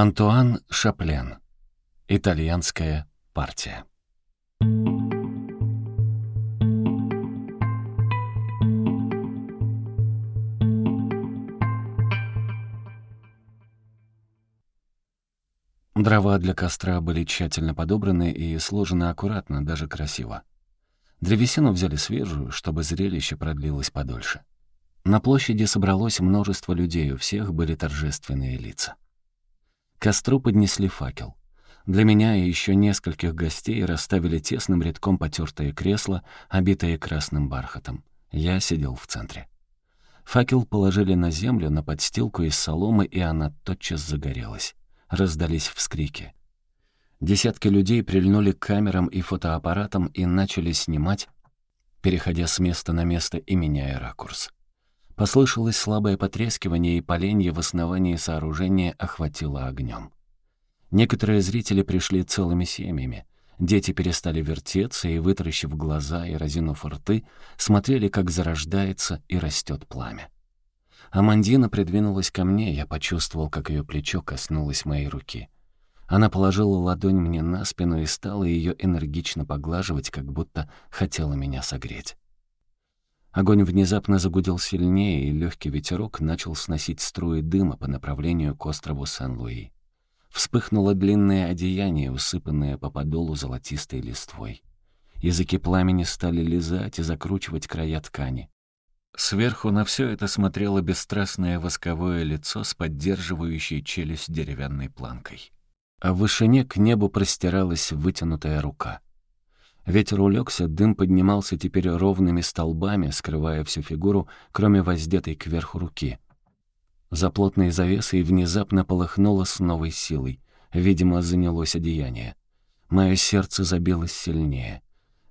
Антуан Шаплен. Итальянская партия. Дрова для костра были тщательно подобраны и сложены аккуратно, даже красиво. Древесину взяли свежую, чтобы зрелище продлилось подольше. На площади собралось множество людей, у всех были торжественные лица. Костру поднесли факел. Для меня и еще нескольких гостей расставили тесным рядком потертые кресла, обитые красным бархатом. Я сидел в центре. Факел положили на землю, на подстилку из соломы, и она тотчас загорелась. Раздались вскрики. Десятки людей прильнули к камерам и фотоаппаратам и начали снимать, переходя с места на место и меняя ракурс. Послышалось слабое потрескивание, и поленье в основании сооружения охватило огнем. Некоторые зрители пришли целыми семьями. Дети перестали вертеться и, вытаращив глаза и разинув рты, смотрели, как зарождается и растет пламя. Амандина придвинулась ко мне, я почувствовал, как ее плечо коснулось моей руки. Она положила ладонь мне на спину и стала ее энергично поглаживать, как будто хотела меня согреть. Огонь внезапно загудел сильнее, и легкий ветерок начал сносить струи дыма по направлению к острову Сен-Луи. Вспыхнуло длинное одеяние, усыпанное по подолу золотистой листвой. Языки пламени стали лизать и закручивать края ткани. Сверху на все это смотрело бесстрастное восковое лицо с поддерживающей челюсть деревянной планкой. А в вышине к небу простиралась вытянутая рука — Ветер улегся, дым поднимался теперь ровными столбами, скрывая всю фигуру, кроме воздетой кверху руки. За плотной завесой внезапно полыхнуло с новой силой. Видимо, занялось одеяние. Мое сердце забилось сильнее.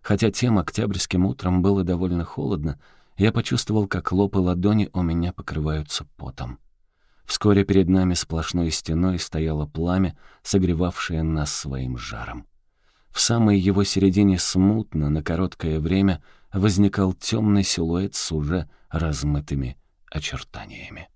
Хотя тем октябрьским утром было довольно холодно, я почувствовал, как лоб и ладони у меня покрываются потом. Вскоре перед нами сплошной стеной стояло пламя, согревавшее нас своим жаром. В самой его середине смутно, на короткое время, возникал темный силуэт с уже размытыми очертаниями.